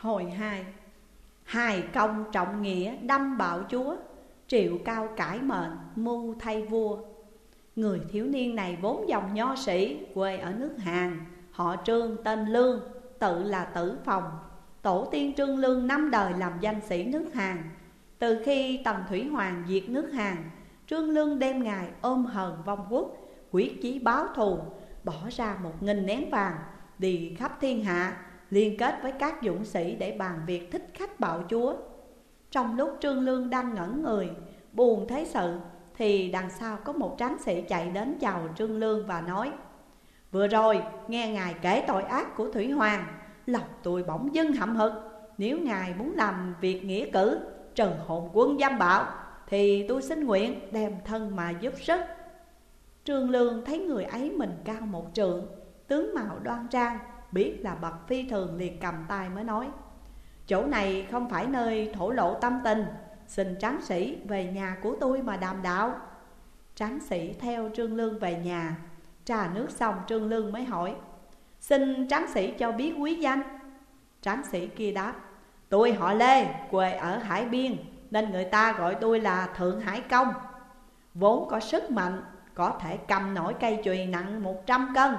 Hồi hai. Hài công trọng nghĩa đâm bạo chúa, Triệu cao cải mệnh, mưu thay vua. Người thiếu niên này vốn dòng nho sĩ, Quê ở nước Hàn. Họ trương tên Lương, Tự là tử phòng. Tổ tiên trương lương năm đời làm danh sĩ nước Hàn. Từ khi Tần Thủy Hoàng diệt nước Hàn, Trương Lương đem ngài ôm hờn vong quốc, Quyết chí báo thù, Bỏ ra một nghìn nén vàng, Đi khắp thiên hạ Liên kết với các dũng sĩ để bàn việc thích khách bạo chúa. Trong lúc Trương Lương đang ngẩn người, Buồn thấy sự Thì đằng sau có một tráng sĩ chạy đến chào Trương Lương và nói, Vừa rồi, nghe ngài kể tội ác của Thủy Hoàng, Lòng tôi bỗng dưng hậm hực. Nếu ngài muốn làm việc nghĩa cử, trần hồn quân giam bạo, Thì tôi xin nguyện đem thân mà giúp sức. Trương Lương thấy người ấy mình cao một trượng, Tướng mạo đoan trang Biết là bậc phi thường liền cầm tay mới nói Chỗ này không phải nơi thổ lộ tâm tình Xin tráng sĩ về nhà của tôi mà đàm đạo. Tráng sĩ theo Trương Lương về nhà Trà nước xong Trương Lương mới hỏi Xin tráng sĩ cho biết quý danh. Tráng sĩ kia đáp Tôi họ Lê, quê ở Hải Biên Nên người ta gọi tôi là Thượng Hải Công. Vốn có sức mạnh Có thể cầm nổi cây chùy nặng 100 cân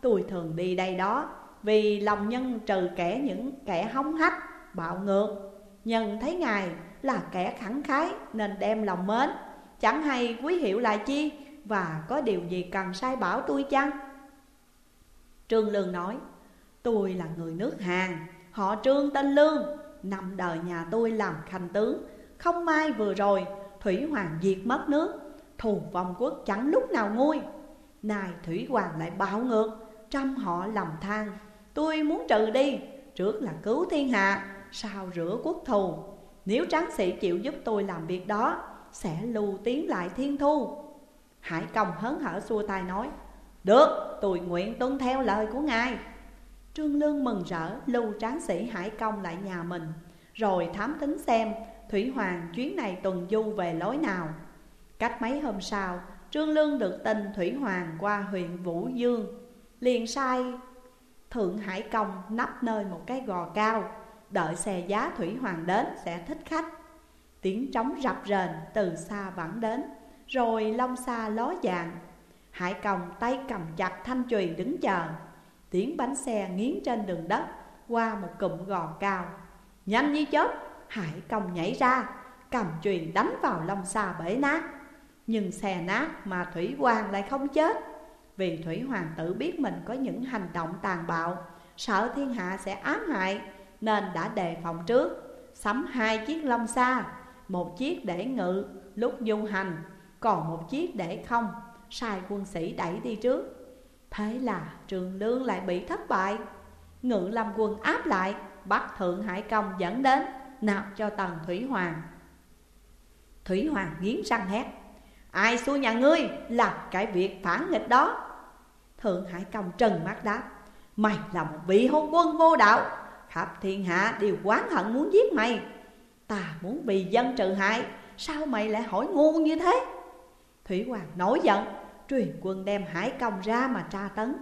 Tôi thường đi đây đó. Vì lòng nhân trừ kẻ những kẻ hống hách, bạo ngược Nhân thấy Ngài là kẻ khẳng khái Nên đem lòng mến. Chẳng hay quý hiệu là chi Và có điều gì cần sai bảo tôi chăng? Trương Lương nói Tôi là người nước Hàn Họ Trương tên Lương Năm đời nhà tôi làm khanh tướng. Không may vừa rồi Thủy Hoàng diệt mất nước Thù vong quốc chẳng lúc nào nguôi. Nay Thủy Hoàng lại bạo ngược Trăm họ lầm than. Tôi muốn trừ đi Trước là cứu thiên hạ Sau rửa quốc thù. Nếu tráng sĩ chịu giúp tôi làm việc đó Sẽ lưu tiến lại thiên thu. Hải công hớn hở xua tay nói được, tôi nguyện tuân theo lời của ngài. Trương Lương mừng rỡ lưu tráng sĩ Hải Công lại nhà mình Rồi thám tính xem Thủy Hoàng chuyến này tuần du về lối nào. Cách mấy hôm sau Trương Lương được tin Thủy Hoàng qua huyện Vũ Dương Liền sai Thượng Hải Công nắp nơi một cái gò cao, Đợi xe giá Thủy Hoàng đến sẽ thích khách. Tiếng trống rập rền từ xa vẳng đến, Rồi long xa ló dạng. Hải Công tay cầm chặt thanh chùy đứng chờ. Tiếng bánh xe nghiến trên đường đất Qua một cụm gò cao. Nhanh như chớp, Hải Công nhảy ra, Cầm chùy đánh vào lông xa bể nát. Nhưng xe nát mà Thủy Hoàng lại không chết. Vì Thủy Hoàng tự biết mình có những hành động tàn bạo, Sợ thiên hạ sẽ ám hại, Nên đã đề phòng trước. Sắm hai chiếc lông xa, Một chiếc để ngự lúc du hành, Còn một chiếc để không. Sai quân sĩ đẩy đi trước. Thế là trường lương lại bị thất bại. Ngự lâm quân áp lại, Bắt Thượng Hải Công dẫn đến, Nạp cho Tần Thủy Hoàng. Thủy Hoàng nghiến răng hét. Ai xui nhà ngươi làm cái việc phản nghịch đó. Thượng Hải Công trần mắt đáp, Mày là một vị hôn quân vô đạo. Khắp thiên hạ đều quán hận muốn giết mày. Ta muốn vì dân trừ hại. Sao mày lại hỏi ngu như thế? Thủy Hoàng nổi giận, Truyền quân đem Hải Công ra mà tra tấn,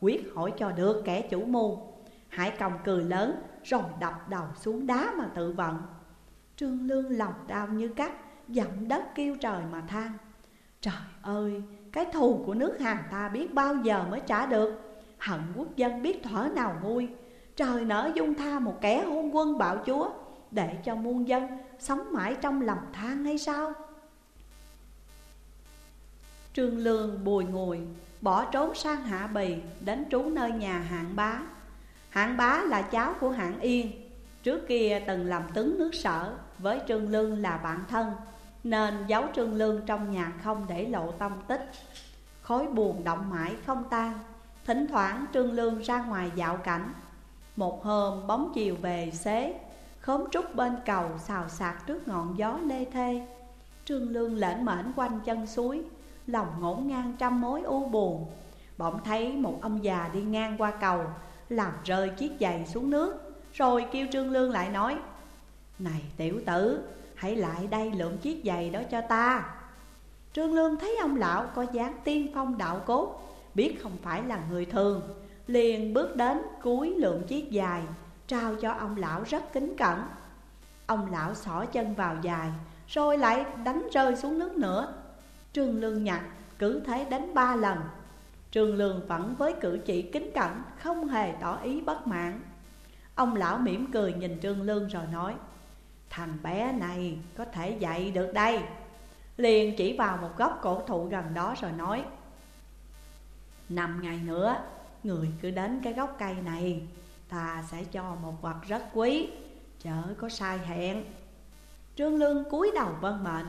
Quyết hỏi cho được kẻ chủ mưu. Hải Công cười lớn, rồi đập đầu xuống đá mà tự vận. Trương Lương lòng đau như cắt, Dậm đất kêu trời mà than Trời ơi, cái thù của nước Hàn ta biết bao giờ mới trả được? Hận quốc dân biết thở nào nguôi Trời nỡ dung tha một kẻ hôn quân bạo chúa Để cho muôn dân sống mãi trong lòng than hay sao? Trương Lương bùi ngùi Bỏ trốn sang Hạ Bì Đến trú nơi nhà hạng bá. Hạng bá là cháu của hạng Yên. Trước kia từng làm tướng nước sở Với Trương Lương là bạn thân. Nên giấu Trương Lương trong nhà không để lộ tông tích. Khối buồn động mãi không tan, Thỉnh thoảng Trương Lương ra ngoài dạo cảnh. Một hôm, bóng chiều về xế, Khóm trúc bên cầu xào sạc trước ngọn gió lê thê. Trương Lương lễn mễn quanh chân suối, Lòng ngổn ngang trăm mối u buồn. Bỗng thấy một ông già đi ngang qua cầu, Làm rơi chiếc giày xuống nước, Rồi kêu Trương Lương lại nói, Này tiểu tử Hãy lại đây lượm chiếc giày đó cho ta. Trương Lương thấy ông lão có dáng tiên phong đạo cốt, Biết không phải là người thường, Liền bước đến cúi lượm chiếc giày, Trao cho ông lão rất kính cẩn. Ông lão xỏ chân vào dài Rồi lại đánh rơi xuống nước nữa. Trương Lương nhặt, cứ thế đánh ba lần. Trương Lương vẫn với cử chỉ kính cẩn, Không hề tỏ ý bất mãn. Ông lão mỉm cười nhìn Trương Lương rồi nói Thằng bé này có thể dạy được đây. Liền chỉ vào một góc cổ thụ gần đó rồi nói, Năm ngày nữa, Người cứ đến cái gốc cây này, Ta sẽ cho một vật rất quý, Chớ có sai hẹn. Trương Lương cúi đầu vân mệnh.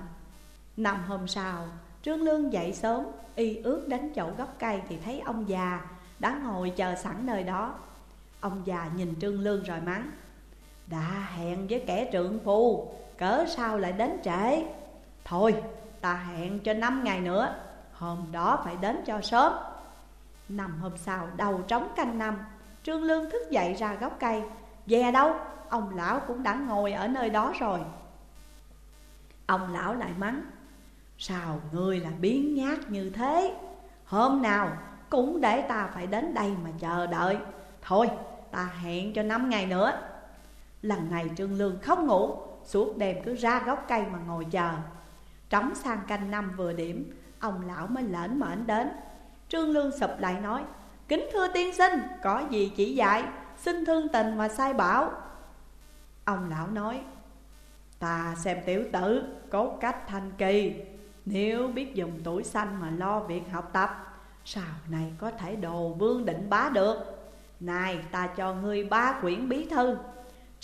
Năm hôm sau, Trương Lương dậy sớm, Y ước đến chỗ gốc cây thì thấy ông già Đã ngồi chờ sẵn nơi đó. Ông già nhìn Trương Lương rồi mắng đã hẹn với kẻ trượng phu Cỡ sao lại đến trễ? Thôi, ta hẹn cho năm ngày nữa, Hôm đó phải đến cho sớm. Năm hôm sau, đầu trống canh năm, Trương Lương thức dậy ra gốc cây. Về đâu? Ông lão cũng đã ngồi ở nơi đó rồi. Ông lão lại mắng, Sao ngươi là biến nhát như thế? Hôm nào cũng để ta phải đến đây mà chờ đợi. Thôi, ta hẹn cho năm ngày nữa. Lần này Trương Lương không ngủ, Suốt đêm cứ ra gốc cây mà ngồi chờ. Trống sang canh năm vừa điểm, Ông lão mới lễn mệnh đến. Trương Lương sụp lại nói, Kính thưa tiên sinh, Có gì chỉ dạy? Xin thương tình mà sai bảo. Ông lão nói, Ta xem tiểu tử Cốt cách thanh kỳ. Nếu biết dùng tuổi xanh mà lo việc học tập Sau này có thể đồ vương định bá được? Này ta cho ngươi ba quyển bí thư.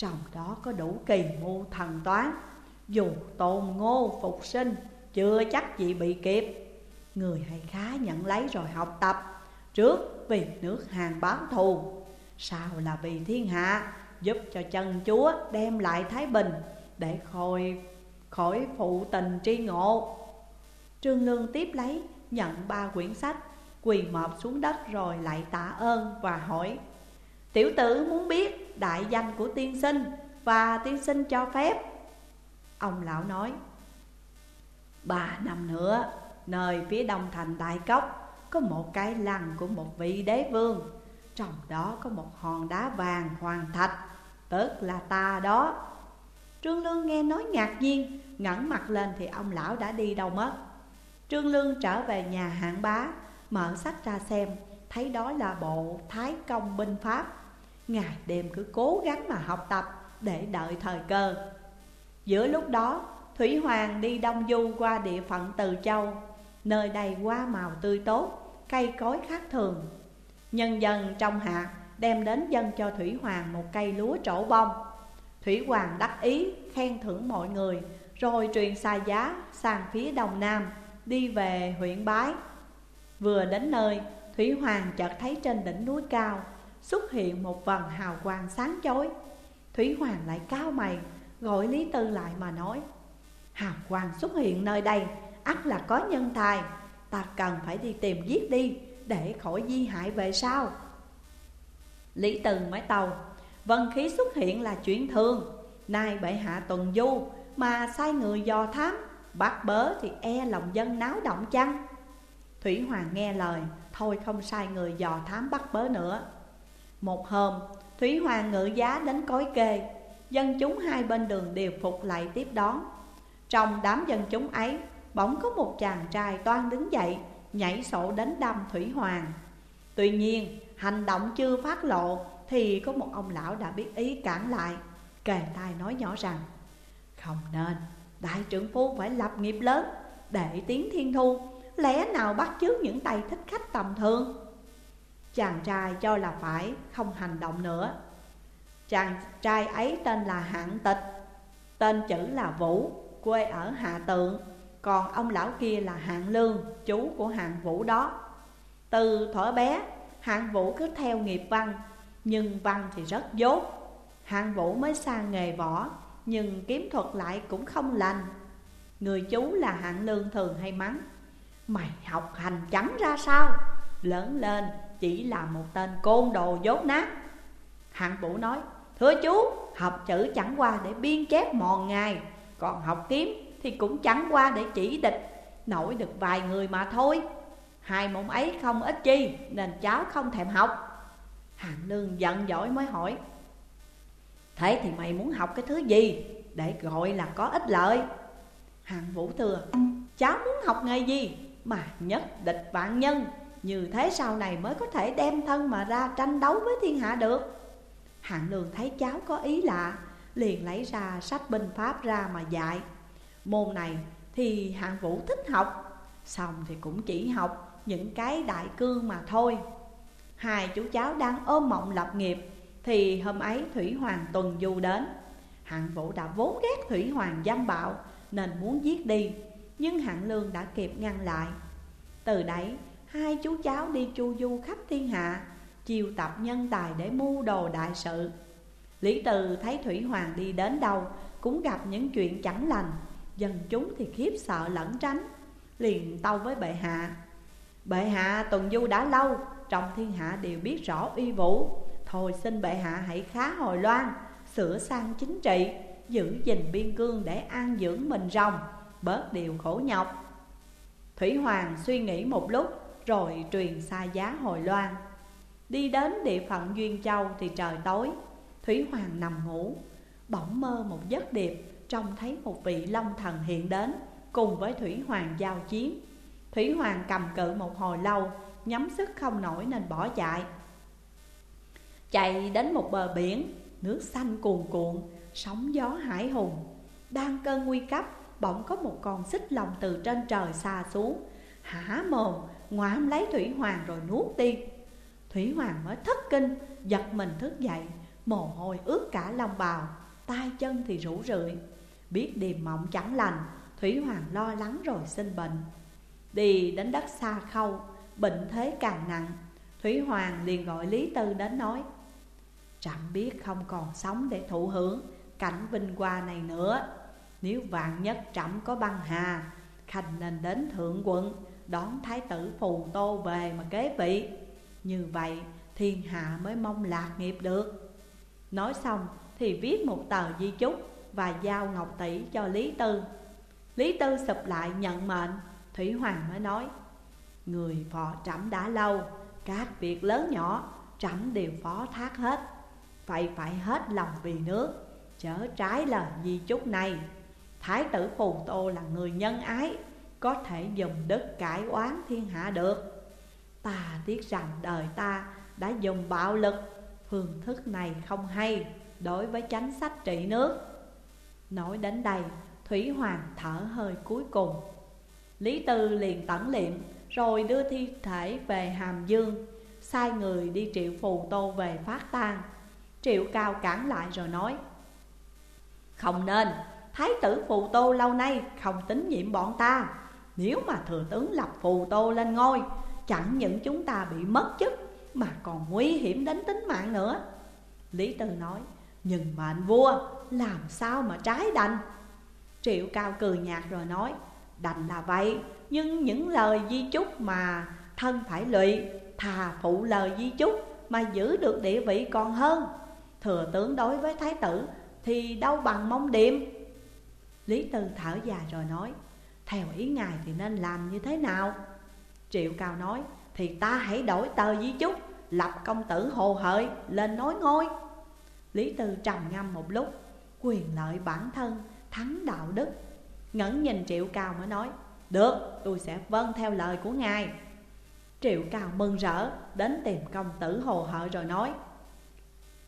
Trong đó có đủ kỳ mưu thần toán. Dù tôn ngô phục sinh, Chưa chắc gì bị kịp. Người hay khá nhận lấy rồi học tập, Trước vì nước hàng báo thù. Sau là vì thiên hạ, Giúp cho chân chúa đem lại thái bình Để khôi, khỏi phụ tình tri ngộ. Trương Lương tiếp lấy, nhận ba quyển sách, Quỳ mọp xuống đất rồi lại tạ ơn và hỏi, Tiểu tử muốn biết đại danh của tiên sinh Và tiên sinh cho phép. Ông lão nói, Ba năm nữa, Nơi phía đông thành Đại Cốc, Có một cái lăng của một vị đế vương. Trong đó có một hòn đá vàng hoàng thạch Tức là ta đó. Trương Lương nghe nói ngạc nhiên, ngẩng mặt lên thì ông lão đã đi đâu mất. Trương Lương trở về nhà hạng bá, Mở sách ra xem, Thấy đó là bộ Thái Công Binh Pháp. Ngày đêm cứ cố gắng mà học tập Để đợi thời cơ. Giữa lúc đó Thủy Hoàng đi đông du qua địa phận Từ Châu. Nơi đây hoa màu tươi tốt, cây cối khác thường. Nhân dân trong hạt đem đến dân cho Thủy Hoàng một cây lúa trổ bông. Thủy Hoàng đắc ý khen thưởng mọi người Rồi truyền xa giá sang phía đông nam Đi về huyện Bái. Vừa đến nơi Thủy Hoàng chợt thấy trên đỉnh núi cao Xuất hiện một vần hào quang sáng chói. Thủy Hoàng lại cao mày, Gọi Lý Tư lại mà nói, Hào quang xuất hiện nơi đây, ắt là có nhân tài. Ta cần phải đi tìm giết đi, Để khỏi di hại về sau. Lý tư mới tàu Vân khí xuất hiện là chuyện thường. Nay bệ hạ tuần du, Mà sai người dò thám, Bắt bớ thì e lòng dân náo động chăng? Thủy Hoàng nghe lời, Thôi không sai người dò thám bắt bớ nữa. Một hôm Thủy Hoàng ngự giá đến cối kê. Dân chúng hai bên đường đều phục lại tiếp đón. Trong đám dân chúng ấy, Bỗng có một chàng trai toan đứng dậy, Nhảy sổ đánh đâm Thủy Hoàng. Tuy nhiên, hành động chưa phát lộ Thì có một ông lão đã biết ý cản lại, Kề tai nói nhỏ rằng, Không nên, Đại trưởng phu phải lập nghiệp lớn, Để tiến thiên thu, Lẽ nào bắt chước những tay thích khách tầm thường? Chàng trai cho là phải Không hành động nữa. Chàng trai ấy tên là Hạng Tịch Tên chữ là Vũ Quê ở Hạ Tượng còn ông lão kia là hạng lương, chú của hạng vũ đó. Từ thuở bé, hạng vũ cứ theo nghiệp văn Nhưng văn thì rất dốt. Hạng vũ mới sang nghề võ Nhưng kiếm thuật lại cũng không lành. Người chú là hạng lương thường hay mắng Mày học hành chẳng ra sao? Lớn lên chỉ là một tên côn đồ dốt nát. Hạng vũ nói Thưa chú, học chữ chẳng qua để biên chép mòn ngày Còn học kiếm thì cũng chẳng qua để chỉ địch Nổi được vài người mà thôi. Hai môn ấy không ít chi Nên cháu không thèm học. Hạng lương giận dỗi mới hỏi Thế thì mày muốn học cái thứ gì để gọi là có ích lợi? Hạng Vũ thừa: Cháu muốn học nghề gì mà nhất địch vạn nhân? Như thế sau này mới có thể đem thân mà ra tranh đấu với thiên hạ được. Hạng lương thấy cháu có ý lạ, Liền lấy ra sách binh pháp ra mà dạy. Môn này thì hạng vũ thích học, Xong thì cũng chỉ học những cái đại cương mà thôi. Hai chú cháu đang ôm mộng lập nghiệp, Thì hôm ấy Thủy Hoàng tuần du đến. Hạng vũ đã vốn ghét Thủy Hoàng dâm bạo, Nên muốn giết đi, Nhưng hạng lương đã kịp ngăn lại. Từ đấy hai chú cháu đi chu du khắp thiên hạ, chiều tập nhân tài để mưu đồ đại sự. Lý Từ thấy Thủy Hoàng đi đến đâu, Cũng gặp những chuyện chẳng lành. Dân chúng thì khiếp sợ lẫn tránh, Liền tâu với bệ hạ. Bệ hạ tuần du đã lâu, Trong thiên hạ đều biết rõ uy vũ. Thôi xin bệ hạ hãy khá hồi loan, Sửa sang chính trị, Giữ gìn biên cương để an dưỡng mình rồng, Bớt điều khổ nhọc. Thủy Hoàng suy nghĩ một lúc rồi truyền xa giá hồi loan. Đi đến địa phận Duyên Châu thì trời tối, Thủy Hoàng nằm ngủ. Bỗng mơ một giấc điệp, Trông thấy một vị long thần hiện đến, Cùng với Thủy Hoàng giao chiến. Thủy Hoàng cầm cự một hồi lâu, Nhắm sức không nổi nên bỏ chạy. Chạy đến một bờ biển, Nước xanh cuồn cuộn, Sóng gió hải hùng. Đang cơn nguy cấp, Bỗng có một con xích lòng từ trên trời xa xuống Hả mồm Ngoạm lấy Thủy Hoàng rồi nuốt tiên Thủy Hoàng mới thất kinh, Giật mình thức dậy, Mồ hôi ướt cả lòng bào, tay chân thì rủ rượi. Biết điềm mộng chẳng lành, Thủy Hoàng lo lắng rồi sinh bệnh. Đi đến đất xa khâu, Bệnh thế càng nặng, Thủy Hoàng liền gọi Lý Tư đến nói, Trẫm biết không còn sống để thụ hưởng Cảnh vinh hoa này nữa. Nếu vạn nhất trẫm có băng hà, Khanh nên đến thượng quận Đón thái tử phù tô về mà kế vị. Như vậy, thiên hạ mới mong lạc nghiệp được. Nói xong thì viết một tờ di chúc Và giao ngọc tỷ cho Lý Tư. Lý Tư sụp lại nhận mệnh, Thủy Hoàng mới nói, Người phò trẫm đã lâu, Các việc lớn nhỏ, trẫm đều phó thác hết. Vậy phải hết lòng vì nước, Chớ trái lời di chúc này. Thái tử Phù Tô là người nhân ái có thể dùng đức cải oán thiên hạ được. Ta tiếc rằng đời ta đã dùng bạo lực. Phương thức này không hay đối với chánh sách trị nước. Nói đến đây, Thủy Hoàng thở hơi cuối cùng. Lý Tư liền tẩn liệm, Rồi đưa thi thể về Hàm Dương, Sai người đi triệu phù tô về phát tang. Triệu cao cản lại rồi nói, Không nên, Thái tử phù tô lâu nay không tín nhiệm bọn ta. Nếu mà thừa tướng lập phù tô lên ngôi, Chẳng những chúng ta bị mất chức, Mà còn nguy hiểm đến tính mạng nữa. Lý Tư nói, Nhưng mệnh vua, làm sao mà trái đành? Triệu cao cười nhạt rồi nói, Đành là vậy, Nhưng những lời di chúc mà thân phải lụy, Thà phụ lời di chúc mà giữ được địa vị còn hơn. Thừa tướng đối với thái tử thì đâu bằng mong điềm. Lý Tư thở dài rồi nói theo ý ngài thì nên làm như thế nào? Triệu Cao nói, Thì ta hãy đổi tờ di chúc, Lập công tử hồ hợi lên nói ngôi. Lý Tư trầm ngâm một lúc, Quyền lợi bản thân, thắng đạo đức. Ngẩn nhìn Triệu Cao mới nói, Được, tôi sẽ vâng theo lời của ngài. Triệu Cao mừng rỡ, Đến tìm công tử hồ hợi rồi nói,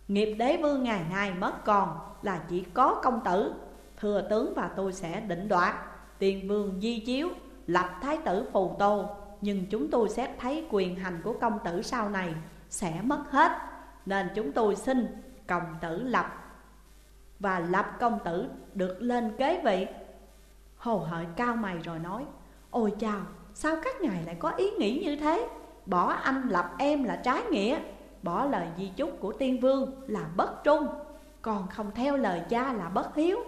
Nghiệp đế vương ngày nay mất còn Là chỉ có công tử, Thừa tướng và tôi sẽ định đoạt. Tiền vương di chiếu Lập thái tử phù tô. Nhưng chúng tôi xét thấy quyền hành của công tử sau này Sẽ mất hết Nên chúng tôi xin công tử lập. Và lập công tử được lên kế vị. Hồ hợi cao mày rồi nói Ôi chào, sao các ngài lại có ý nghĩ như thế? Bỏ anh lập em là trái nghĩa Bỏ lời di chúc của tiên vương là bất trung Còn không theo lời cha là bất hiếu.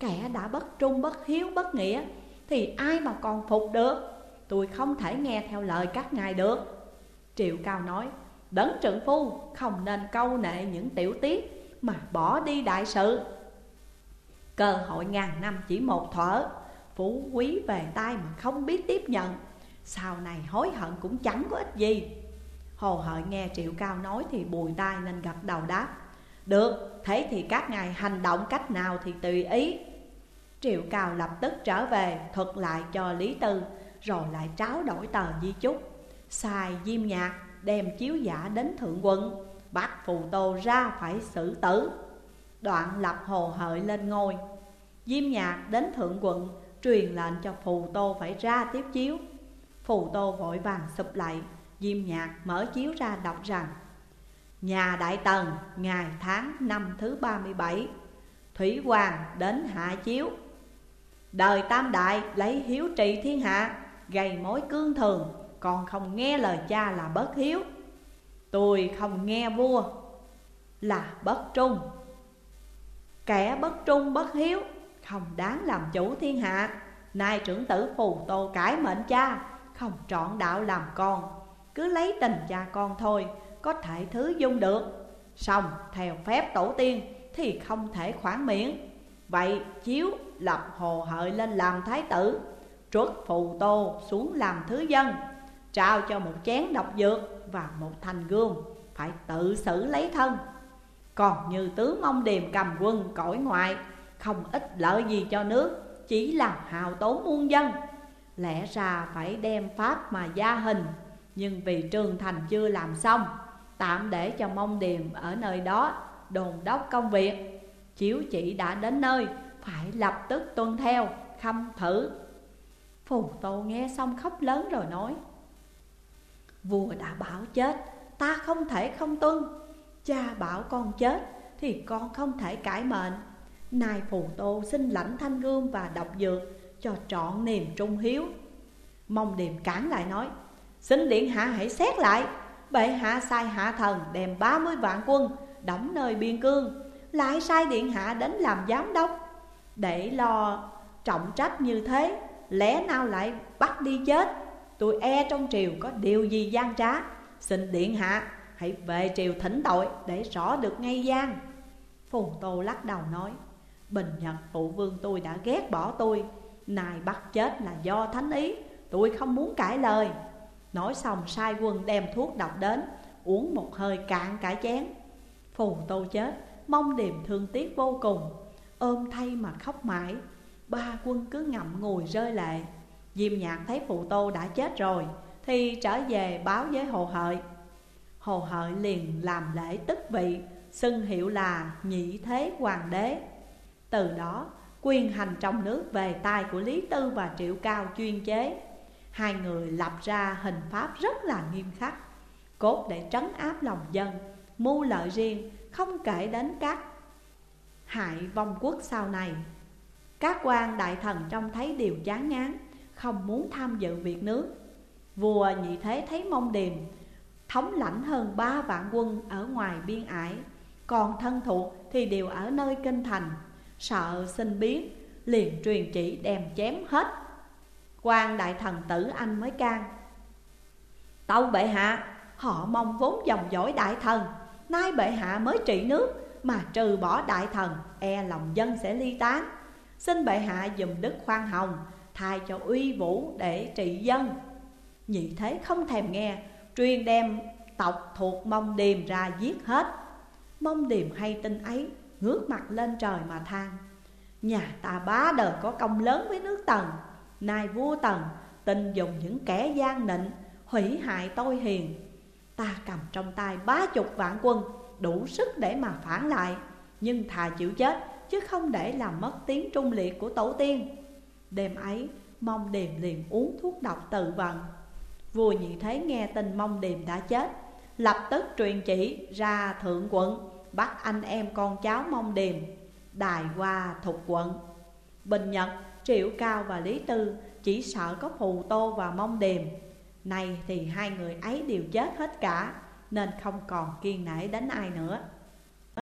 Kẻ đã bất trung, bất hiếu, bất nghĩa thì ai mà còn phục được? Tôi không thể nghe theo lời các ngài được. Triệu Cao nói Đấng trượng phu không nên câu nệ những tiểu tiết Mà bỏ đi đại sự. Cơ hội ngàn năm chỉ một thở Phú quý về tay mà không biết tiếp nhận. Sau này hối hận cũng chẳng có ích gì. Hồ hợi nghe Triệu Cao nói thì bùi tai nên gật đầu đáp Được, thế thì các ngài hành động cách nào thì tùy ý. Triệu Cao lập tức trở về, thuật lại cho Lý Tư, Rồi lại tráo đổi tờ di chúc. Xài diêm nhạc đem chiếu giả đến thượng quận, Bắt phù tô ra phải xử tử. Đoạn lập hồ hợi lên ngôi. Diêm nhạc đến thượng quận, Truyền lệnh cho phù tô phải ra tiếp chiếu. Phù tô vội vàng sụp lại, Diêm nhạc mở chiếu ra đọc rằng, Nhà Đại Tần, ngày tháng năm thứ 37 Thủy Hoàng đến hạ chiếu. Đời Tam Đại lấy hiếu trị thiên hạ, Gây mối cương thường, Còn không nghe lời cha là bất hiếu. Tôi không nghe vua Là bất trung. Kẻ bất trung bất hiếu Không đáng làm chủ thiên hạ. Nay trưởng tử phù tô cải mệnh cha, Không trọn đạo làm con. Cứ lấy tình cha con thôi, Có thể thứ dung được. Xong, theo phép tổ tiên Thì không thể khoản miễn Vậy chiếu lập hồ hợi lên làm thái tử Truất phù tô xuống làm thứ dân, Trao cho một chén độc dược và một thành gương Phải tự xử lấy thân. Còn như tướng mong điềm cầm quân cõi ngoại, Không ích lợi gì cho nước, Chỉ làm hào tốn muôn dân. Lẽ ra phải đem pháp mà gia hình, Nhưng vì trường thành chưa làm xong, Tạm để cho mông điềm ở nơi đó Đồn đốc công việc. Chiếu chỉ đã đến nơi phải lập tức tuân theo, khâm thử. Phù tô nghe xong khóc lớn rồi nói, vua đã bảo chết, ta không thể không tuân. Cha bảo con chết thì con không thể cải mệnh. Nay phù tô xin lãnh thanh gương và độc dược cho trọn niềm trung hiếu. Mong điềm cản lại nói, xin điện hạ hãy xét lại. Bệ hạ sai hạ thần đem 30 vạn quân đóng nơi biên cương, lại sai điện hạ đến làm giám đốc để lo trọng trách như thế, Lẽ nào lại bắt đi chết? Tôi e trong triều có điều gì gian trá. Xin điện hạ, hãy về triều thỉnh tội Để rõ được ngay gian. Phù Tô lắc đầu nói, Bình Nhật phụ vương tôi đã ghét bỏ tôi. Này bắt chết là do thánh ý. Tôi không muốn cãi lời. Nói xong, sai quân đem thuốc độc đến, Uống một hơi cạn cả chén. Phù Tô chết, Mong điềm thương tiếc vô cùng ôm thay mà khóc mãi. Ba quân cứ ngậm ngùi rơi lệ. Diêm nhạc thấy phụ tô đã chết rồi, Thì trở về báo với Hồ Hợi. Hồ Hợi liền làm lễ tức vị, Xưng hiệu là nhị thế hoàng đế. Từ đó, quyền hành trong nước về tay của Lý Tư và Triệu Cao chuyên chế. Hai người lập ra hình pháp rất là nghiêm khắc, Cốt để trấn áp lòng dân, Mưu lợi riêng, không kể đến các hại vong quốc sau này. Các quan đại thần trông thấy điều chán ngán, Không muốn tham dự việc nước. Vua nhị thế thấy mông điềm Thống lãnh hơn ba vạn quân ở ngoài biên ải. Còn thân thuộc thì đều ở nơi kinh thành. Sợ xin biến, liền truyền chỉ đem chém hết. Quan đại thần tử anh mới can. Tâu bệ hạ, Họ mong vốn dòng dõi đại thần, Nay bệ hạ mới trị nước mà trừ bỏ đại thần e lòng dân sẽ ly tán. Xin bệ hạ dùm đức khoan hồng, thay cho uy vũ để trị dân. Nhị thế không thèm nghe, truyền đem tộc thuộc mông điềm ra giết hết. Mông điềm hay tin ấy, ngước mặt lên trời mà than, nhà ta bá đời có công lớn với nước tần. Nay vua tần tình dùng những kẻ gian nịnh, hủy hại tôi hiền. Ta cầm trong tay ba chục vạn quân đủ sức để mà phản lại Nhưng thà chịu chết chứ không để làm mất tiếng trung liệt của tổ tiên. Đêm ấy mong điềm liền uống thuốc độc tự vận Vua nhị thế nghe tin mong điềm đã chết Lập tức truyền chỉ ra thượng quận Bắt anh em con cháu mong điềm Đài qua thục quận. Bình Nhật, Triệu Cao và Lý Tư Chỉ sợ có phù tô và mong điềm. Này thì hai người ấy đều chết hết cả nên không còn kiên nể đánh ai nữa.